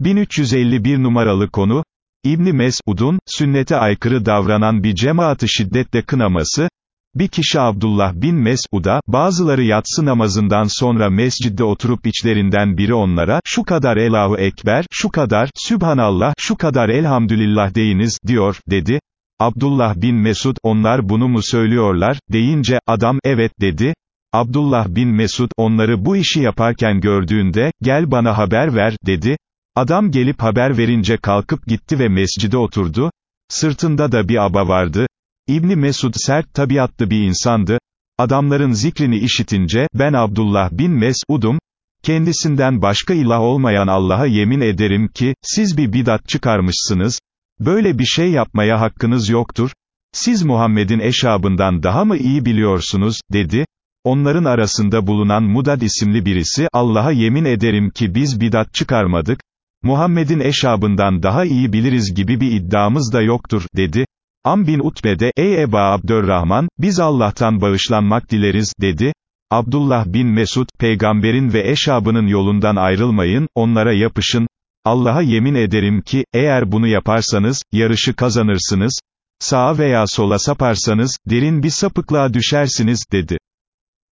1351 numaralı konu, İbni Mesud'un, sünnete aykırı davranan bir cemaati şiddetle kınaması, bir kişi Abdullah bin Mesud'a, bazıları yatsı namazından sonra mescidde oturup içlerinden biri onlara, şu kadar Elahu Ekber, şu kadar, Sübhanallah, şu kadar Elhamdülillah deyiniz, diyor, dedi. Abdullah bin Mesud, onlar bunu mu söylüyorlar, deyince, adam, evet, dedi. Abdullah bin Mesud, onları bu işi yaparken gördüğünde, gel bana haber ver, dedi. Adam gelip haber verince kalkıp gitti ve mescide oturdu. Sırtında da bir aba vardı. İbni Mesud sert tabiatlı bir insandı. Adamların zikrini işitince, ben Abdullah bin Mesud'um, kendisinden başka ilah olmayan Allah'a yemin ederim ki, siz bir bidat çıkarmışsınız, böyle bir şey yapmaya hakkınız yoktur, siz Muhammed'in eşabından daha mı iyi biliyorsunuz, dedi, onların arasında bulunan Mudad isimli birisi, Allah'a yemin ederim ki biz bidat çıkarmadık, Muhammed'in eşabından daha iyi biliriz gibi bir iddiamız da yoktur, dedi. Am bin Utbe de, ey Eba Abdurrahman, biz Allah'tan bağışlanmak dileriz, dedi. Abdullah bin Mesud, peygamberin ve eşabının yolundan ayrılmayın, onlara yapışın. Allah'a yemin ederim ki, eğer bunu yaparsanız, yarışı kazanırsınız, sağa veya sola saparsanız, derin bir sapıklığa düşersiniz, dedi.